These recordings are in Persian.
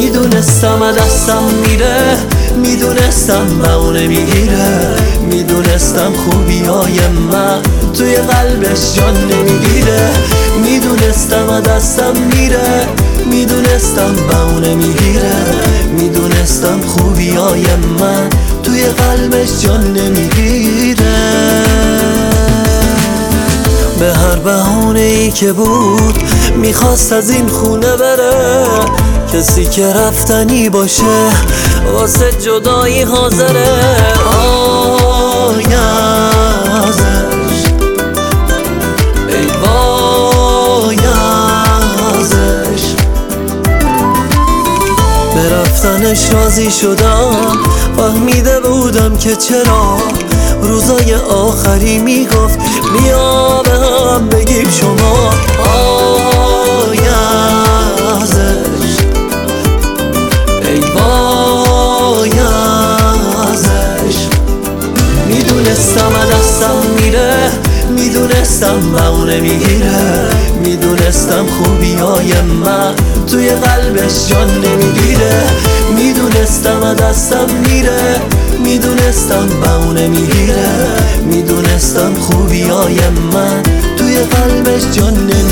می‌دونستم دستم میره می‌دونستم به می‌گیره می‌دونستم خوبی های من توی قلبش جان نمی‌گیره. می‌دونستم دستم میره می‌دونستم به می‌گیره. می‌دونستم خوبی های من توی قلبش جان نمی‌گیره. به هر بهونه ای که بود می‌خواست از این خونه بره. کسی که رفتنی باشه واسه جدایی حاضره آی ای وای به رفتنش راضی شدم فهمیده بودم که چرا. روزای آخری می‌گفت بیا به هم بگیم شما می‌دونستم دستم میره می‌دونستم به می‌گیره. می‌دونستم خوبی های من توی قلبش جان نمی‌گیره. می‌دونستم دستم میره می‌دونستم به می‌گیره. می‌دونستم خوبی های من توی قلبش جان نمی‌گیره.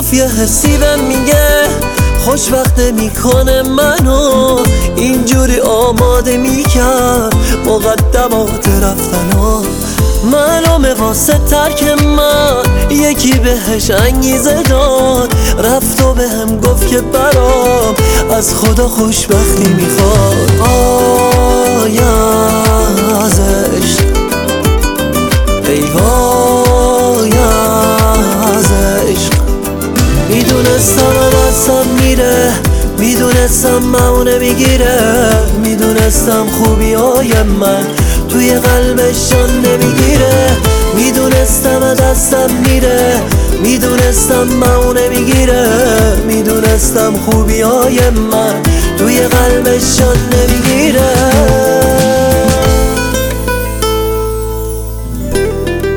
می‌گفت یه حسی میگه خوشبخت می‌کنه منو. اینجوری آماده می‌کرد مقدمات رفتنا معلومه واسه ترک من یکی بهش انگیزه داد. رفت و بهم گفت که برام از خدا خوشبختی می‌خواد. می‌دونستم دستم میره. می‌دونستم مونه می‌گیره. می‌دونستم خوبی های من توی قلبش جان نمی‌گیره. می‌دونستم دستم میره. می‌دونستم مونه می‌گیره. می‌دونستم خوبی های من توی قلبش جان نمی‌گیره.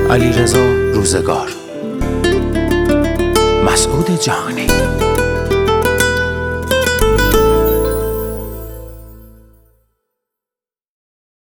علی رضا روزگار. مسعود جهانی.